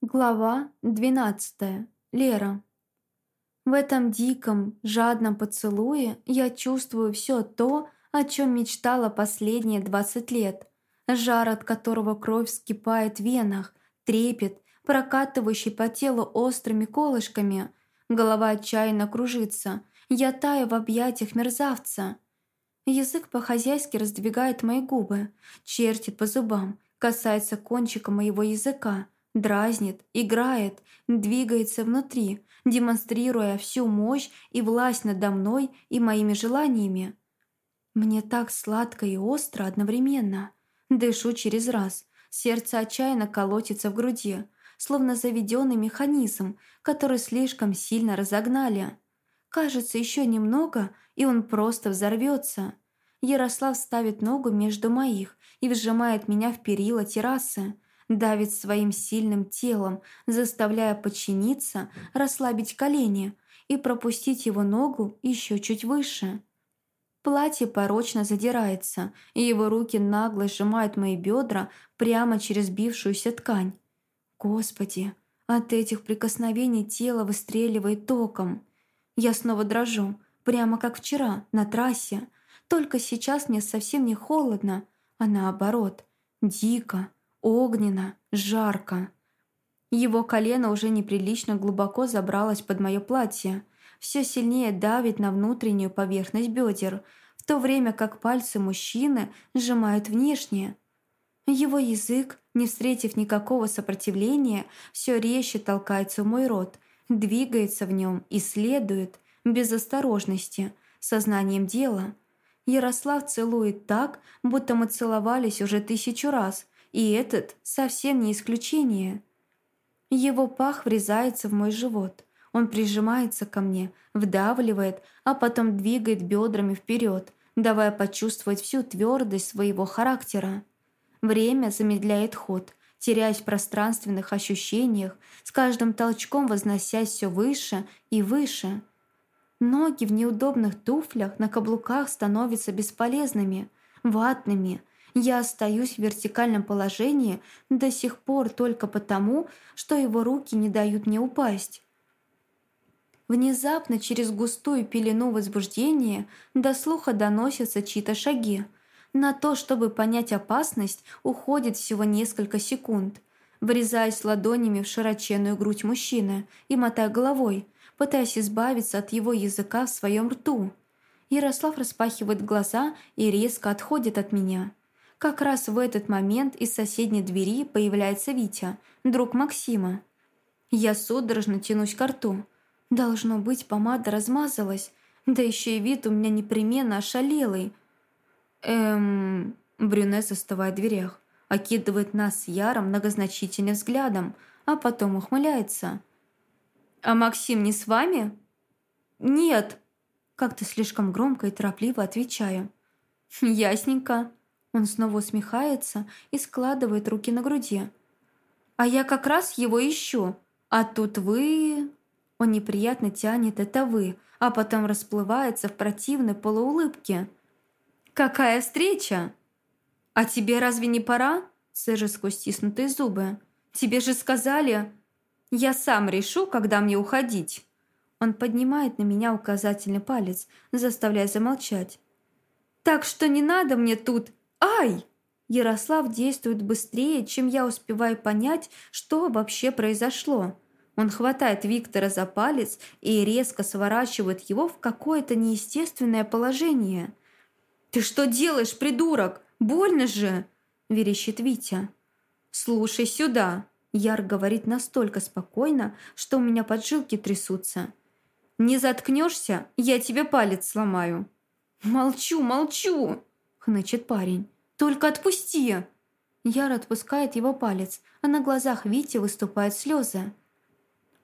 Глава 12. Лера. В этом диком, жадном поцелуе я чувствую все то, о чем мечтала последние 20 лет. Жар, от которого кровь вскипает в венах, трепет, прокатывающий по телу острыми колышками. Голова отчаянно кружится. Я таю в объятиях мерзавца. Язык по-хозяйски раздвигает мои губы, чертит по зубам, касается кончика моего языка – дразнит, играет, двигается внутри, демонстрируя всю мощь и власть надо мной и моими желаниями. Мне так сладко и остро одновременно. Дышу через раз, сердце отчаянно колотится в груди, словно заведенный механизм, который слишком сильно разогнали. Кажется, еще немного, и он просто взорвется. Ярослав ставит ногу между моих и вжимает меня в перила террасы, давит своим сильным телом, заставляя подчиниться, расслабить колени и пропустить его ногу еще чуть выше. Платье порочно задирается, и его руки нагло сжимают мои бедра прямо через бившуюся ткань. Господи, от этих прикосновений тело выстреливает током. Я снова дрожу, прямо как вчера, на трассе. Только сейчас мне совсем не холодно, а наоборот, дико, огненно, жарко. Его колено уже неприлично глубоко забралось под мое платье, все сильнее давит на внутреннюю поверхность бедер, в то время как пальцы мужчины сжимают внешнее. Его язык, не встретив никакого сопротивления, все резче толкается в мой рот, двигается в нем, исследует, без осторожности, сознанием дела. Ярослав целует так, будто мы целовались уже тысячу раз – и этот совсем не исключение. Его пах врезается в мой живот. Он прижимается ко мне, вдавливает, а потом двигает бедрами вперед, давая почувствовать всю твердость своего характера. Время замедляет ход, теряясь в пространственных ощущениях, с каждым толчком возносясь все выше и выше. Ноги в неудобных туфлях на каблуках становятся бесполезными, ватными, я остаюсь в вертикальном положении до сих пор только потому, что его руки не дают мне упасть. Внезапно через густую пелену возбуждения до слуха доносятся чьи-то шаги. На то, чтобы понять опасность, уходит всего несколько секунд. Врезаясь ладонями в широченную грудь мужчины и мотая головой, пытаясь избавиться от его языка в своем рту. Ярослав распахивает глаза и резко отходит от меня. Как раз в этот момент из соседней двери появляется Витя, друг Максима. Я судорожно тянусь к рту. Должно быть, помада размазалась, да еще и вид у меня непременно ошалелый. Эм... Брюнет застывает в дверях, окидывает нас с Яром многозначительным взглядом, а потом ухмыляется. «А Максим не с вами?» «Нет», – как-то слишком громко и торопливо отвечаю. «Ясненько», он снова усмехается и складывает руки на груди. «А я как раз его ищу. А тут вы...» Он неприятно тянет «это вы», а потом расплывается в противной полуулыбке. «Какая встреча?» «А тебе разве не пора?» Сыжа сквозь стиснутые зубы. «Тебе же сказали...» «Я сам решу, когда мне уходить». Он поднимает на меня указательный палец, заставляя замолчать. «Так что не надо мне тут «Ай!» Ярослав действует быстрее, чем я успеваю понять, что вообще произошло. Он хватает Виктора за палец и резко сворачивает его в какое-то неестественное положение. «Ты что делаешь, придурок? Больно же!» – верещит Витя. «Слушай сюда!» – Яр говорит настолько спокойно, что у меня поджилки трясутся. «Не заткнешься, я тебе палец сломаю». «Молчу, молчу!» Хнычет парень. «Только отпусти!» Яра отпускает его палец, а на глазах Вити выступают слезы.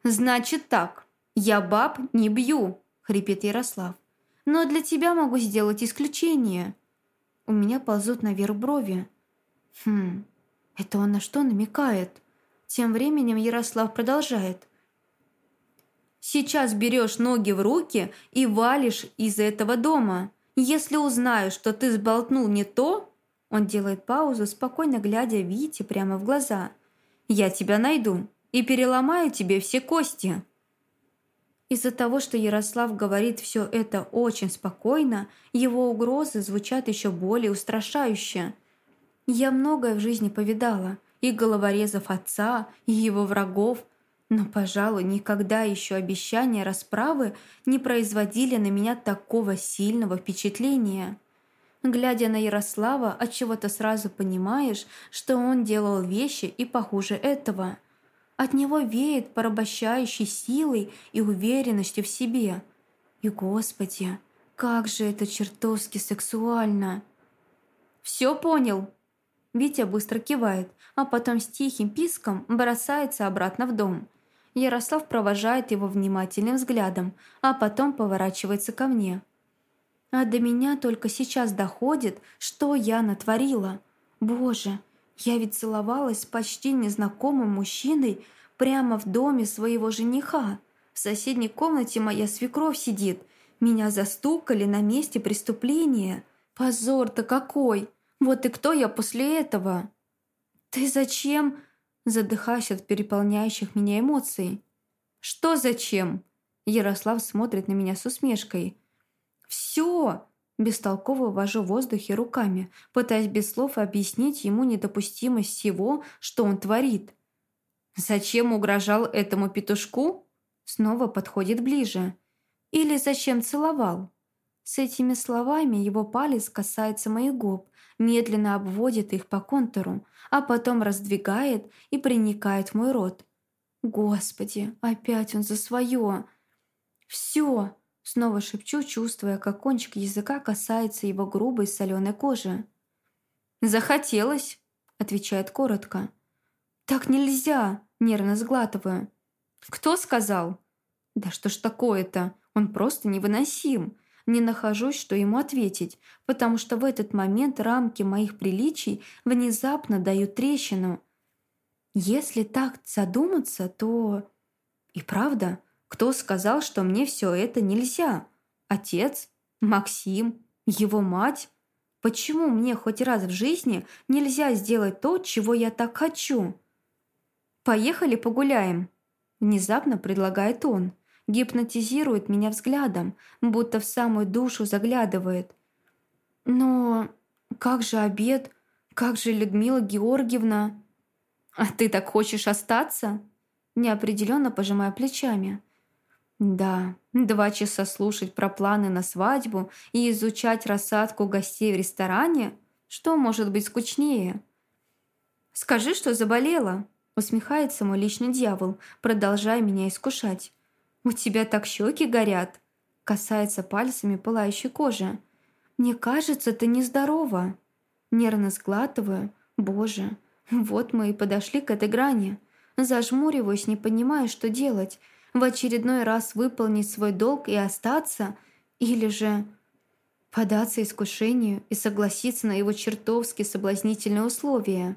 «Значит так, я баб не бью!» – хрипит Ярослав. «Но для тебя могу сделать исключение!» У меня ползут наверх брови. «Хм, это он на что намекает?» Тем временем Ярослав продолжает. «Сейчас берешь ноги в руки и валишь из этого дома!» Если узнаю, что ты сболтнул не то...» Он делает паузу, спокойно глядя Вите прямо в глаза. «Я тебя найду и переломаю тебе все кости». Из-за того, что Ярослав говорит все это очень спокойно, его угрозы звучат еще более устрашающе. Я многое в жизни повидала, и головорезов отца, и его врагов, но, пожалуй, никогда еще обещания расправы не производили на меня такого сильного впечатления. Глядя на Ярослава, от чего то сразу понимаешь, что он делал вещи и похуже этого – от него веет порабощающей силой и уверенностью в себе. И, Господи, как же это чертовски сексуально! «Все понял!» Витя быстро кивает, а потом с тихим писком бросается обратно в дом. Ярослав провожает его внимательным взглядом, а потом поворачивается ко мне. А до меня только сейчас доходит, что я натворила. Боже, я ведь целовалась с почти незнакомым мужчиной прямо в доме своего жениха. В соседней комнате моя свекровь сидит. Меня застукали на месте преступления. Позор-то какой! Вот и кто я после этого? Ты зачем? Задыхаюсь от переполняющих меня эмоций. Что зачем? Ярослав смотрит на меня с усмешкой. Все! Бестолково вожу в воздухе руками, пытаясь без слов объяснить ему недопустимость всего, что он творит. «Зачем угрожал этому петушку?» Снова подходит ближе. «Или зачем целовал?» С этими словами его палец касается моих губ, медленно обводит их по контуру, а потом раздвигает и проникает в мой рот. «Господи, опять он за свое!» «Все!» Снова шепчу, чувствуя, как кончик языка касается его грубой соленой кожи. «Захотелось», — отвечает коротко. «Так нельзя!» — нервно сглатываю. «Кто сказал?» «Да что ж такое-то? Он просто невыносим!» Не нахожусь, что ему ответить, потому что в этот момент рамки моих приличий внезапно дают трещину. Если так задуматься, то... И правда, кто сказал, что мне все это нельзя? Отец? Максим? Его мать? Почему мне хоть раз в жизни нельзя сделать то, чего я так хочу? «Поехали погуляем», – внезапно предлагает он. Гипнотизирует меня взглядом, будто в самую душу заглядывает. «Но как же обед? Как же Людмила Георгиевна?» «А ты так хочешь остаться?» Неопределенно пожимая плечами. Да, два часа слушать про планы на свадьбу и изучать рассадку гостей в ресторане? Что может быть скучнее? «Скажи, что заболела», — усмехается мой личный дьявол, продолжая меня искушать. «У тебя так щеки горят», — касается пальцами пылающей кожи. «Мне кажется, ты нездорова». Нервно сглатываю. «Боже, вот мы и подошли к этой грани». Зажмуриваюсь, не понимая, что делать — в очередной раз выполнить свой долг и остаться, или же податься искушению и согласиться на его чертовски соблазнительные условия.